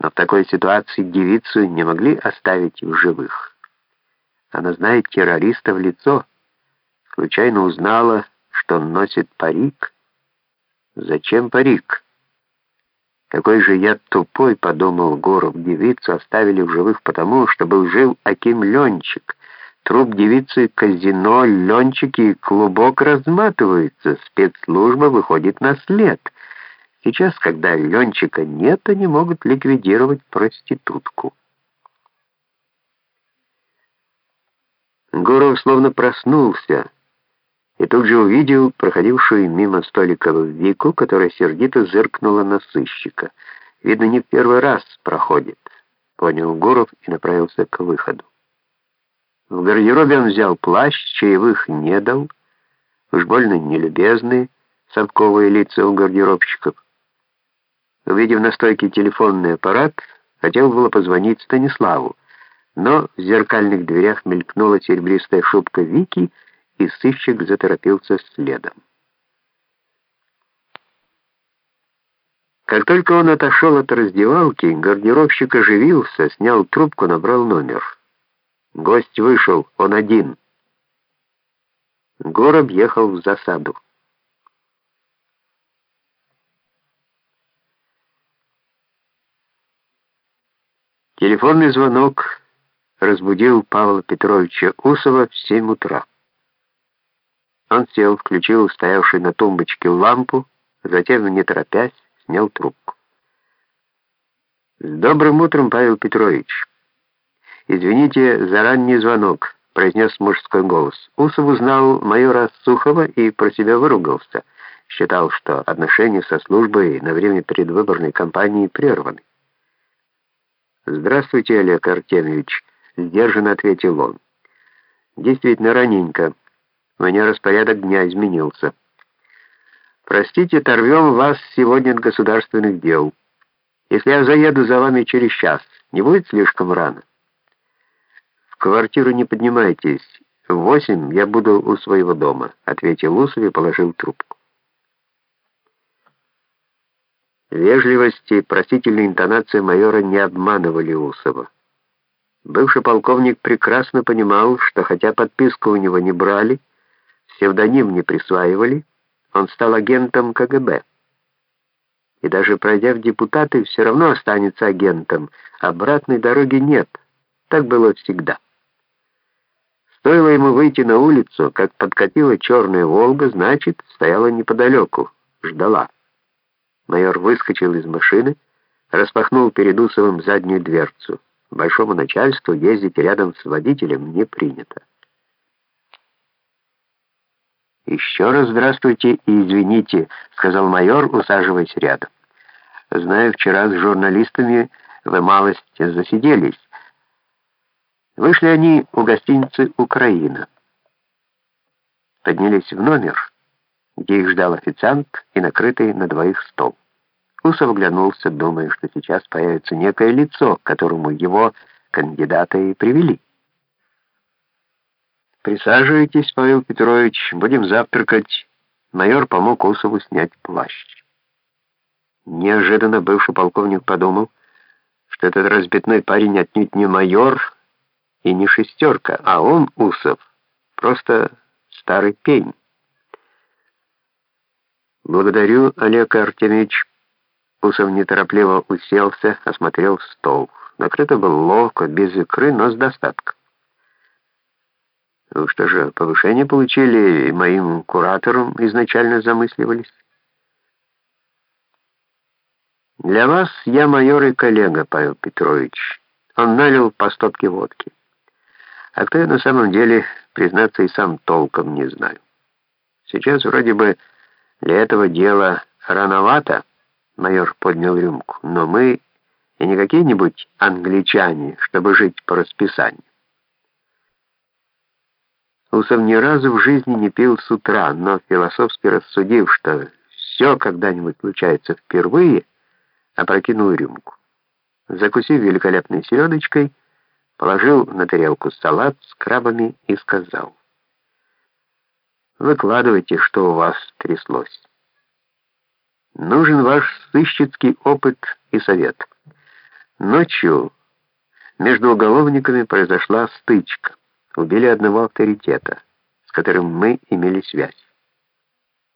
Но в такой ситуации девицу не могли оставить в живых. Она знает террориста в лицо, случайно узнала, что он носит парик. Зачем парик? Какой же я тупой, подумал Горов, девицу оставили в живых потому, что был жив Аким Ленчик. Труп девицы казино, Ленчик и клубок разматываются, спецслужба выходит на след. Сейчас, когда Ленчика нет, они могут ликвидировать проститутку. Гуров словно проснулся и тут же увидел проходившую мимо столика Вику, которая сердито зыркнула на сыщика. Видно, не в первый раз проходит, понял Гуров и направился к выходу. В гардеробе он взял плащ, чаевых не дал, уж больно нелюбезные совковые лица у гардеробщиков. Увидев на стойке телефонный аппарат, хотел было позвонить Станиславу, но в зеркальных дверях мелькнула серебристая шубка Вики, и сыщик заторопился следом. Как только он отошел от раздевалки, гардеробщик оживился, снял трубку, набрал номер. Гость вышел, он один. Город ехал в засаду. Телефонный звонок разбудил Павла Петровича Усова в 7 утра. Он сел, включил стоявшую на тумбочке лампу, затем, не торопясь, снял трубку. «С добрым утром, Павел Петрович!» «Извините за ранний звонок», — произнес мужской голос. Усов узнал майора Сухова и про себя выругался. Считал, что отношения со службой на время предвыборной кампании прерваны. «Здравствуйте, Олег Артемьевич», — сдержанно ответил он. «Действительно раненько. У меня распорядок дня изменился. Простите, торвем вас сегодня от государственных дел. Если я заеду за вами через час, не будет слишком рано? В квартиру не поднимайтесь. В восемь я буду у своего дома, ответил Усов и положил трубку. Вежливость и просительная интонация майора не обманывали Усова. Бывший полковник прекрасно понимал, что хотя подписку у него не брали, псевдоним не присваивали, он стал агентом КГБ. И даже пройдя в депутаты, все равно останется агентом. Обратной дороги нет. Так было всегда. Стоило ему выйти на улицу, как подкатила черная «Волга», значит, стояла неподалеку, ждала. Майор выскочил из машины, распахнул перед Усовым заднюю дверцу. Большому начальству ездить рядом с водителем не принято. «Еще раз здравствуйте и извините», — сказал майор, усаживаясь рядом. «Знаю, вчера с журналистами вы малость засиделись. Вышли они у гостиницы «Украина». Поднялись в номер, где их ждал официант и накрытый на двоих стол. Усов оглянулся, думая, что сейчас появится некое лицо, к которому его кандидата и привели. «Присаживайтесь, Павел Петрович, будем завтракать». Майор помог Усову снять плащ. Неожиданно бывший полковник подумал, что этот разбитной парень отнюдь не майор и не шестерка, а он, Усов, просто старый пень. «Благодарю, Олег Артемьевич». Усов неторопливо уселся, осмотрел стол. Накрыто было ловко, без икры, но с достатком. Ну что же, повышение получили и моим куратором изначально замысливались? Для вас я майор и коллега, Павел Петрович. Он налил по стопке водки. А кто я на самом деле, признаться, и сам толком не знаю. Сейчас вроде бы для этого дела рановато, майор поднял рюмку, но мы и не какие-нибудь англичане, чтобы жить по расписанию. Усов ни разу в жизни не пил с утра, но философски рассудив, что все когда-нибудь случается впервые, опрокинул рюмку. Закусив великолепной селедочкой, положил на тарелку салат с крабами и сказал. «Выкладывайте, что у вас тряслось. Нужен ваш сыщицкий опыт и совет». Ночью между уголовниками произошла стычка. Убили одного авторитета, с которым мы имели связь.